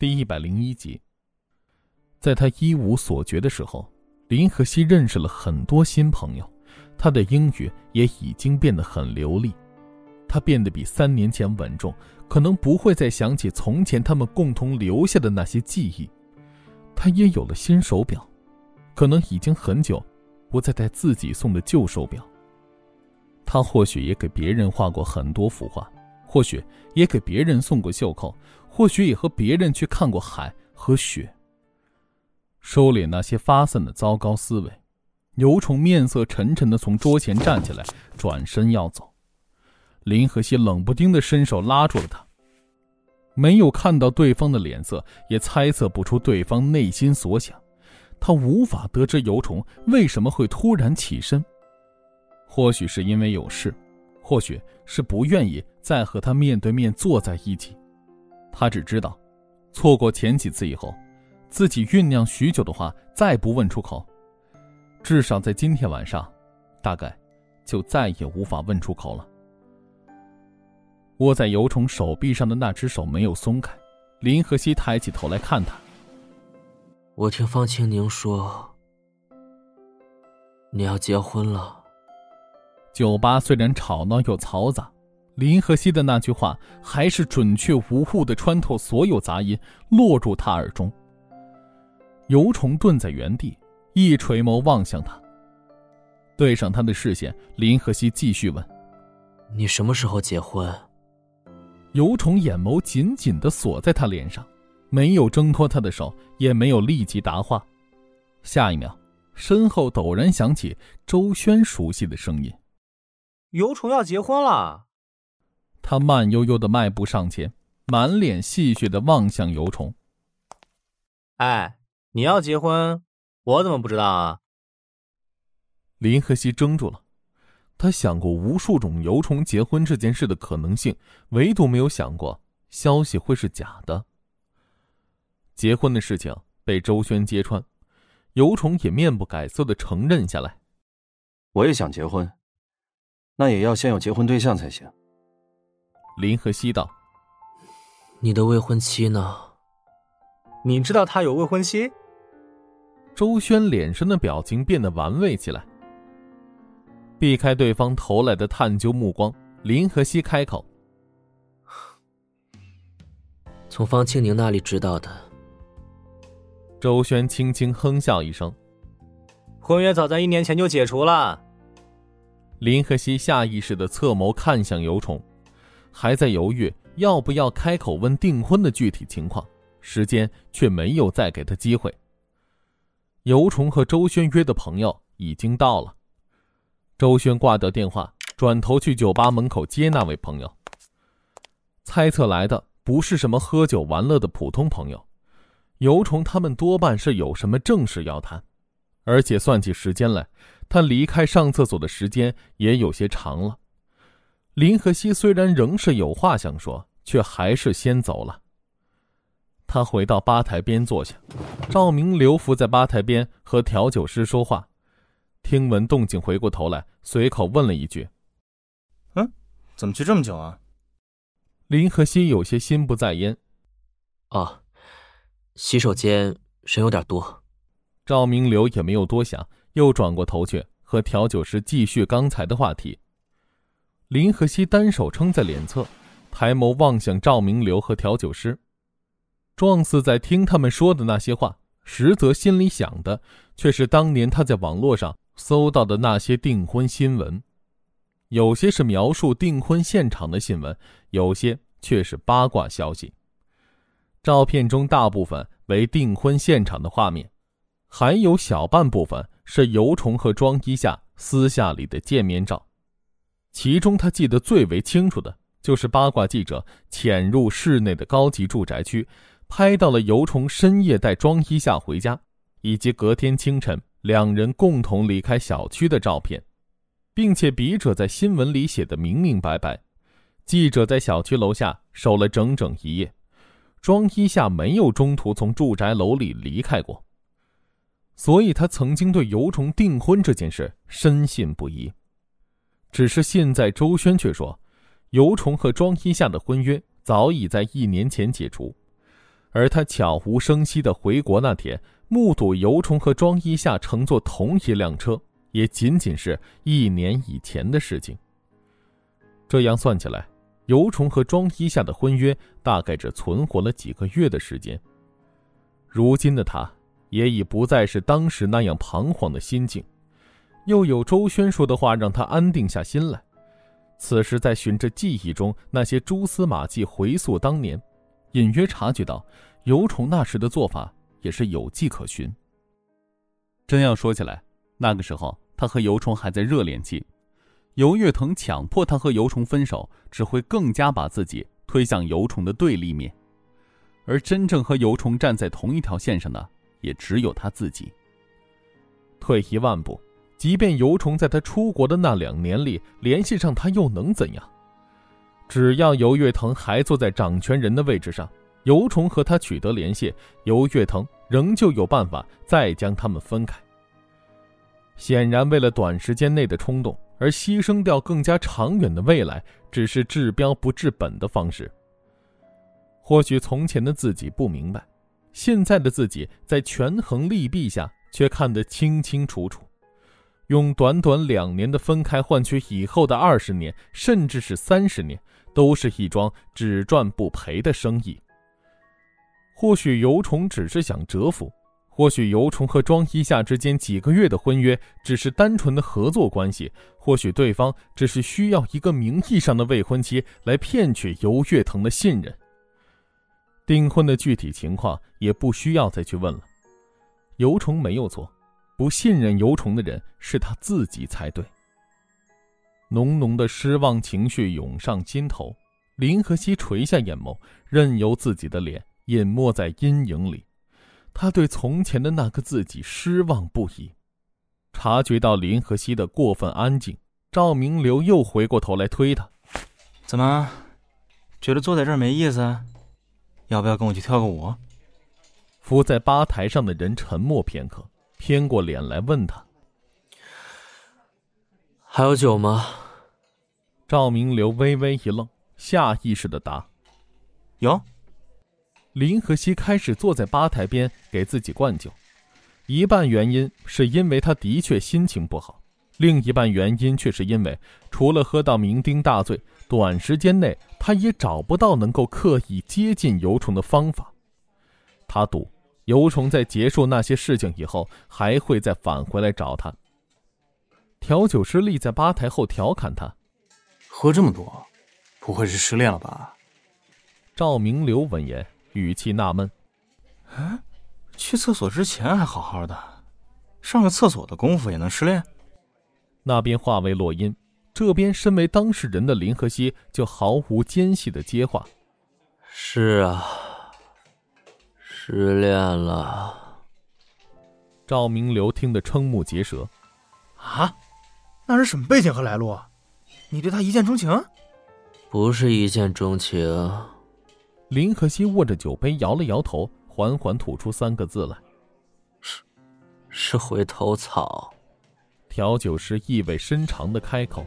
第一百零一集。在他一无所觉的时候，林和熙认识了很多新朋友，他的英语也已经变得很流利，他变得比三年前稳重，可能不会再想起从前他们共同留下的那些记忆。他也有了新手表，可能已经很久不再戴自己送的旧手表。他或许也给别人画过很多幅画。或许也给别人送过袖扣，或许也和别人去看过海和雪。收敛那些发散的糟糕思维，尤虫面色沉沉的从桌前站起来，转身要走。林和熙冷不丁的伸手拉住了他。没有看到对方的脸色，也猜测不出对方内心所想，他无法得知尤虫为什么会突然起身。或许是因为有事。或许是不愿意再和他面对面坐在一起，他只知道，错过前几次以后，自己酝酿许久的话再不问出口，至少在今天晚上，大概就再也无法问出口了。握在尤虫手臂上的那只手没有松开，林和熙抬起头来看他。我听方清宁说，你要结婚了。酒吧虽然吵闹又嘈杂，林和熙的那句话还是准确无误的穿透所有杂音，落入他耳中。尤虫顿在原地，一垂眸望向他，对上他的视线，林和熙继续问：“你什么时候结婚？”尤虫眼眸紧紧的锁在他脸上，没有挣脱他的手，也没有立即答话。下一秒，身后陡然响起周轩熟悉的声音。尤虫要结婚了，他慢悠悠的迈步上前，满脸戏谑的望向尤虫。哎，你要结婚，我怎么不知道啊？林和熙怔住了，他想过无数种尤虫结婚这件事的可能性，唯独没有想过消息会是假的。结婚的事情被周轩揭穿，尤虫也面不改色的承认下来。我也想结婚。那也要先有结婚对象才行。林和熙道：“你的未婚妻呢？你知道他有未婚妻？”周轩脸上的表情变得玩味起来，避开对方投来的探究目光。林和熙开口：“从方清宁那里知道的。”周轩轻轻哼笑一声：“婚约早在一年前就解除了。”林和熙下意识的侧眸看向尤虫，还在犹豫要不要开口问订婚的具体情况，时间却没有再给他机会。尤虫和周轩约的朋友已经到了，周轩挂掉电话，转头去酒吧门口接那位朋友。猜测来的不是什么喝酒玩乐的普通朋友，尤虫他们多半是有什么正事要谈，而且算起时间来。他离开上厕所的时间也有些长了。林和熙虽然仍是有话想说，却还是先走了。他回到吧台边坐下，赵明留伏在吧台边和调酒师说话。听闻动静，回过头来，随口问了一句：“嗯，怎么去这么久啊？”林和熙有些心不在焉：“啊，洗手间人有点多。”赵明流也没有多想。又转过头去和调酒师继续刚才的话题。林和熙单手撑在脸侧，抬眸望向赵明流和调酒师，状似在听他们说的那些话，实则心里想的却是当年他在网络上搜到的那些订婚新闻，有些是描述订婚现场的新闻，有些却是八卦消息。照片中大部分为订婚现场的画面，还有小半部分。是尤虫和庄一夏私下里的见面照，其中他记得最为清楚的就是八卦记者潜入室内的高级住宅区，拍到了尤虫深夜带庄一夏回家，以及隔天清晨两人共同离开小区的照片，并且笔者在新闻里写的明明白白，记者在小区楼下守了整整一夜，庄一夏没有中途从住宅楼里离开过。所以他曾经对尤虫订婚这件事深信不疑，只是现在周轩却说，尤虫和庄一夏的婚约早已在一年前解除，而他悄无声息的回国那天，目睹尤虫和庄一夏乘坐同一辆车，也仅仅是一年以前的事情。这样算起来，尤虫和庄一夏的婚约大概只存活了几个月的时间。如今的他，也已不再是当时那样彷徨的心境，又有周轩说的话让他安定下心来。此时在循着记忆中那些蛛丝马迹回溯当年，隐约察觉到尤虫那时的做法也是有迹可循。真要说起来，那个时候他和尤虫还在热恋期。尤月腾强迫他和尤虫分手，只会更加把自己推向尤虫的对立面，而真正和尤虫站在同一条线上的，也只有他自己。退一万步，即便尤虫在他出国的那两年里联系上他，又能怎样？只要尤月腾还坐在掌权人的位置上，尤虫和他取得联系，尤月腾仍旧有办法再将他们分开。显然，为了短时间内的冲动。而牺牲掉更加长远的未来，只是治标不治本的方式。或许从前的自己不明白，现在的自己在权衡利弊下却看得清清楚楚。用短短两年的分开换取以后的二十年，甚至是三十年，都是一桩只赚不赔的生意。或许尤虫只是想蛰伏。或许尤虫和庄一夏之间几个月的婚约只是单纯的合作关系，或许对方只是需要一个名义上的未婚妻来骗取尤月腾的信任。订婚的具体情况也不需要再去问了。尤虫没有错，不信任尤虫的人是他自己才对。浓浓的失望情绪涌上心头，林和熙垂下眼眸，任由自己的脸隐没在阴影里。他对从前的那个自己失望不已，察觉到林和熙的过分安静，赵明流又回过头来推他：“怎么，觉得坐在这儿没意思？要不要跟我去跳个舞？”伏在吧台上的人沉默片刻，偏过脸来问他：“还有酒吗？”赵明流微微一愣，下意识的答：“有。”林和熙开始坐在吧台边给自己灌酒，一半原因是因为他的确心情不好，另一半原因却是因为除了喝到酩酊大醉，短时间内他也找不到能够刻意接近尤虫的方法。他赌尤虫在结束那些事情以后还会再返回来找他。调酒师立在吧台后调侃他：“喝这么多，不会是失恋了吧？”赵明流闻言。语气纳闷：“嗯，去厕所之前还好好的，上个厕所的功夫也能失恋？”那边话未落音，这边身为当事人的林和熙就毫无间隙的接话：“是啊，失恋了。”赵明流听得瞠目结舌：“啊，那是什么背景和来路？你对他一见钟情？不是一见钟情。”林可欣握着酒杯，摇了摇头，缓缓吐出三个字来：“是，是回头草。”调酒师意味深长的开口：“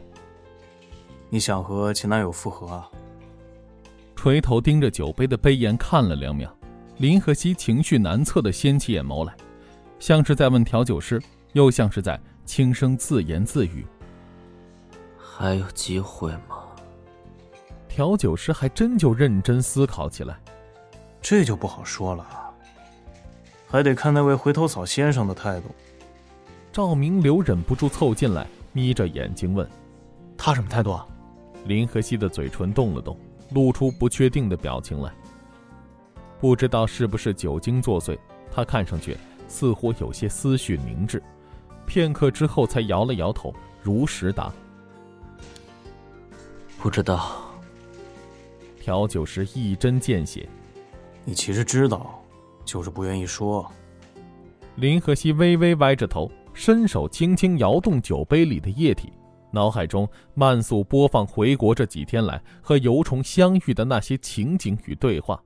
你想和前男友复合啊？”垂头盯着酒杯的杯沿看了两秒，林和熙情绪难测的掀起眼眸来，像是在问调酒师，又像是在轻声自言自语：“还有机会吗？”调酒师还真就认真思考起来，这就不好说了，还得看那位回头草先生的态度。赵明流忍不住凑近来，眯着眼睛问：“他什么态度啊？”林和熙的嘴唇动了动，露出不确定的表情来。不知道是不是酒精作祟，他看上去似乎有些思绪凝滞，片刻之后才摇了摇头，如实答：“不知道。”调酒师一针见血：“你其实知道，就是不愿意说。”林和熙微微歪着头，伸手轻轻摇动酒杯里的液体，脑海中慢速播放回国这几天来和尤虫相遇的那些情景与对话。